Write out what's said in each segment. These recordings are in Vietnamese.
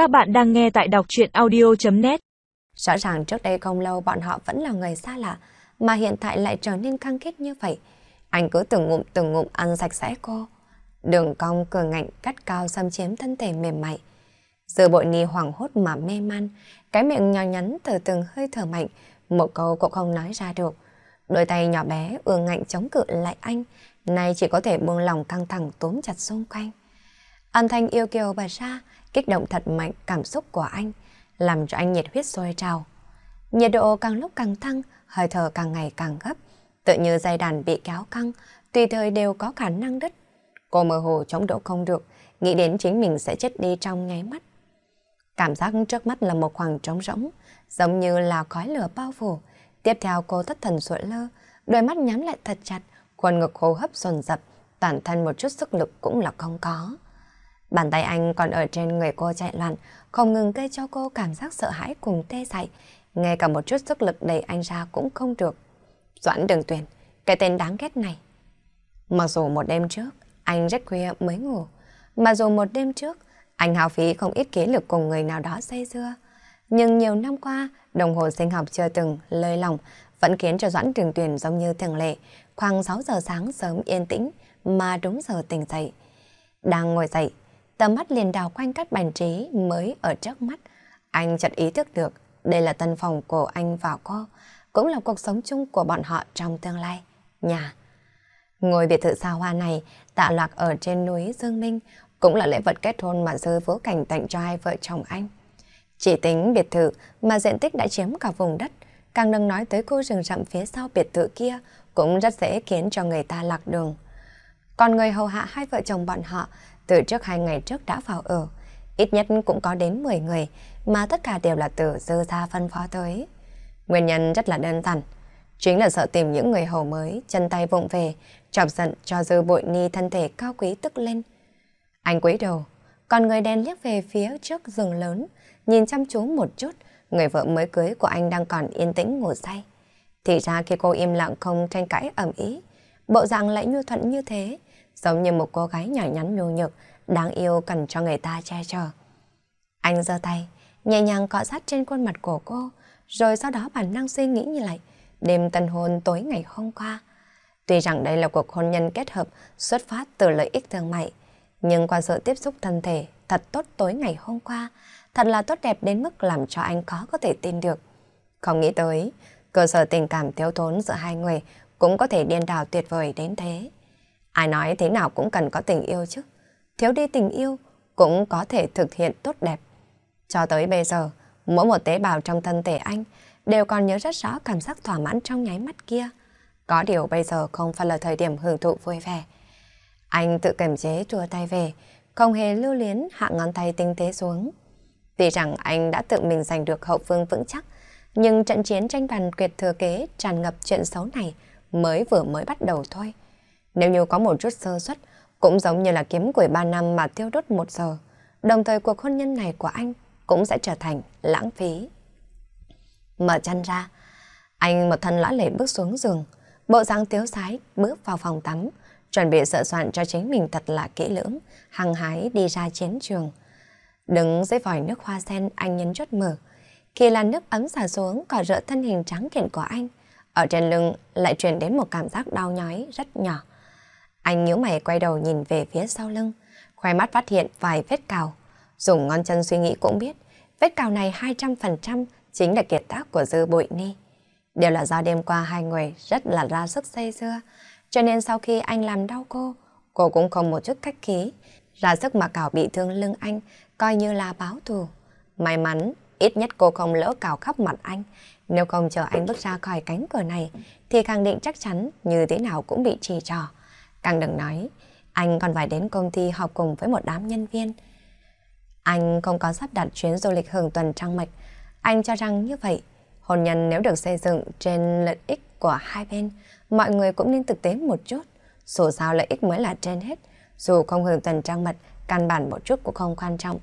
Các bạn đang nghe tại đọc chuyện audio.net Rõ ràng trước đây không lâu bọn họ vẫn là người xa lạ, mà hiện tại lại trở nên căng kết như vậy. Anh cứ từng ngụm từng ngụm ăn sạch sẽ cô. Đường cong cường ngạnh cắt cao xâm chiếm thân thể mềm mại. Giờ bội ni hoảng hốt mà mê man, cái miệng nhỏ nhắn từ từng hơi thở mạnh, một câu cũng không nói ra được. Đôi tay nhỏ bé ương ngạnh chống cự lại anh, nay chỉ có thể buông lòng căng thẳng túm chặt xung quanh. Âm thanh yêu kiều bật ra, kích động thật mạnh cảm xúc của anh, làm cho anh nhiệt huyết sôi trào. Nhiệt độ càng lúc càng tăng, hơi thở càng ngày càng gấp, tự như dây đàn bị kéo căng, tùy thời đều có khả năng đứt. Cô mơ hồ chống đỡ không được, nghĩ đến chính mình sẽ chết đi trong nháy mắt. Cảm giác trước mắt là một khoảng trống rỗng, giống như là khói lửa bao phủ. Tiếp theo cô thất thần sụi lơ, đôi mắt nhắm lại thật chặt, khuôn ngực hô hấp dồn dập, toàn thân một chút sức lực cũng là không có. Bàn tay anh còn ở trên người cô chạy loạn, không ngừng gây cho cô cảm giác sợ hãi cùng tê dại. Ngay cả một chút sức lực đẩy anh ra cũng không được. Doãn đường tuyển, cái tên đáng ghét này. Mặc dù một đêm trước, anh rất khuya mới ngủ. mặc dù một đêm trước, anh hào phí không ít kế lực cùng người nào đó say dưa. Nhưng nhiều năm qua, đồng hồ sinh học chưa từng lơi lòng, vẫn khiến cho Doãn Trường Tuyền giống như thường lệ, khoảng 6 giờ sáng sớm yên tĩnh, mà đúng giờ tỉnh dậy. Đang ngồi dậy, tầm mắt liền đào quanh các bàn trí mới ở trước mắt. Anh chợt ý thức được đây là tân phòng của anh và cô, cũng là cuộc sống chung của bọn họ trong tương lai. Nhà. Ngôi biệt thự xa hoa này tạ lạc ở trên núi Dương Minh, cũng là lễ vật kết hôn mà dư vũ cảnh tặng cho hai vợ chồng anh. Chỉ tính biệt thự mà diện tích đã chiếm cả vùng đất, càng đừng nói tới khu rừng rậm phía sau biệt thự kia cũng rất dễ khiến cho người ta lạc đường. Còn người hầu hạ hai vợ chồng bọn họ từ trước hai ngày trước đã vào ở, ít nhất cũng có đến 10 người, mà tất cả đều là từ dư gia phân phó tới. Nguyên nhân rất là đơn giản, chính là sợ tìm những người hầu mới, chân tay vụng về, chọc giận cho dư bội ni thân thể cao quý tức lên. Anh quý đầu, còn người đen liếc về phía trước rừng lớn, nhìn chăm chú một chút, người vợ mới cưới của anh đang còn yên tĩnh ngủ say. Thì ra khi cô im lặng không tranh cãi ẩm ý, bộ dạng lại nhu thuận như thế, giống như một cô gái nhỏ nhắn nhu nhược, đáng yêu cần cho người ta che chở. Anh giơ tay, nhẹ nhàng cọ sát trên khuôn mặt của cô, rồi sau đó bản năng suy nghĩ như lại, đêm tân hôn tối ngày hôm qua. Tuy rằng đây là cuộc hôn nhân kết hợp xuất phát từ lợi ích thương mại, nhưng qua sự tiếp xúc thân thể thật tốt tối ngày hôm qua, thật là tốt đẹp đến mức làm cho anh khó có thể tin được. Không nghĩ tới, cơ sở tình cảm thiếu thốn giữa hai người cũng có thể điên đảo tuyệt vời đến thế. Ai nói thế nào cũng cần có tình yêu chứ. Thiếu đi tình yêu cũng có thể thực hiện tốt đẹp. Cho tới bây giờ, mỗi một tế bào trong thân thể anh đều còn nhớ rất rõ cảm giác thỏa mãn trong nháy mắt kia. Có điều bây giờ không phải là thời điểm hưởng thụ vui vẻ. Anh tự kiềm chế chua tay về, không hề lưu luyến hạ ngón tay tinh tế xuống. Tuy rằng anh đã tự mình giành được hậu phương vững chắc, nhưng trận chiến tranh bàn quyệt thừa kế tràn ngập chuyện xấu này mới vừa mới bắt đầu thôi. Nếu như có một chút sơ suất, cũng giống như là kiếm củi 3 năm mà tiêu đốt một giờ, đồng thời cuộc hôn nhân này của anh cũng sẽ trở thành lãng phí. Mở chân ra, anh một thân lã lệ bước xuống giường, bộ dáng tiếu sái bước vào phòng tắm, chuẩn bị sợ soạn cho chính mình thật là kỹ lưỡng, hăng hái đi ra chiến trường. Đứng dưới vòi nước hoa sen anh nhấn chốt mở. Khi là nước ấm xả xuống cỏ rỡ thân hình trắng kiện của anh, ở trên lưng lại truyền đến một cảm giác đau nhói rất nhỏ. Anh nhíu mày quay đầu nhìn về phía sau lưng, khoe mắt phát hiện vài vết cào. Dùng ngón chân suy nghĩ cũng biết, vết cào này 200% chính là kiệt tác của dư bụi ni. Đều là do đêm qua hai người rất là ra sức say dưa, cho nên sau khi anh làm đau cô, cô cũng không một chút cách khí, ra sức mà cào bị thương lưng anh, coi như là báo thù. May mắn, ít nhất cô không lỡ cào khắp mặt anh, nếu không chờ anh bước ra khỏi cánh cửa này, thì khẳng định chắc chắn như thế nào cũng bị trì trò. Càng đừng nói, anh còn phải đến công ty học cùng với một đám nhân viên. Anh không có sắp đặt chuyến du lịch hưởng tuần trăng mạch. Anh cho rằng như vậy, hôn nhân nếu được xây dựng trên lợi ích của hai bên, mọi người cũng nên thực tế một chút. Dù sao lợi ích mới là trên hết, dù không hưởng tuần trăng mật, căn bản một chút cũng không quan trọng.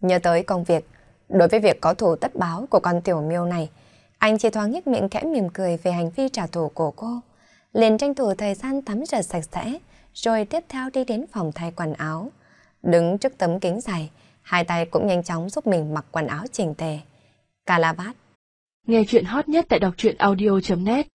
Nhớ tới công việc, đối với việc có thủ tất báo của con tiểu miêu này, anh chỉ thoáng nhếch miệng khẽ mỉm cười về hành vi trả thù của cô liền tranh thủ thời gian tắm rửa sạch sẽ, rồi tiếp theo đi đến phòng thay quần áo. Đứng trước tấm kính dài, hai tay cũng nhanh chóng giúp mình mặc quần áo chỉnh tề. Calabat. Nghe chuyện hot nhất tại đọc truyện audio.net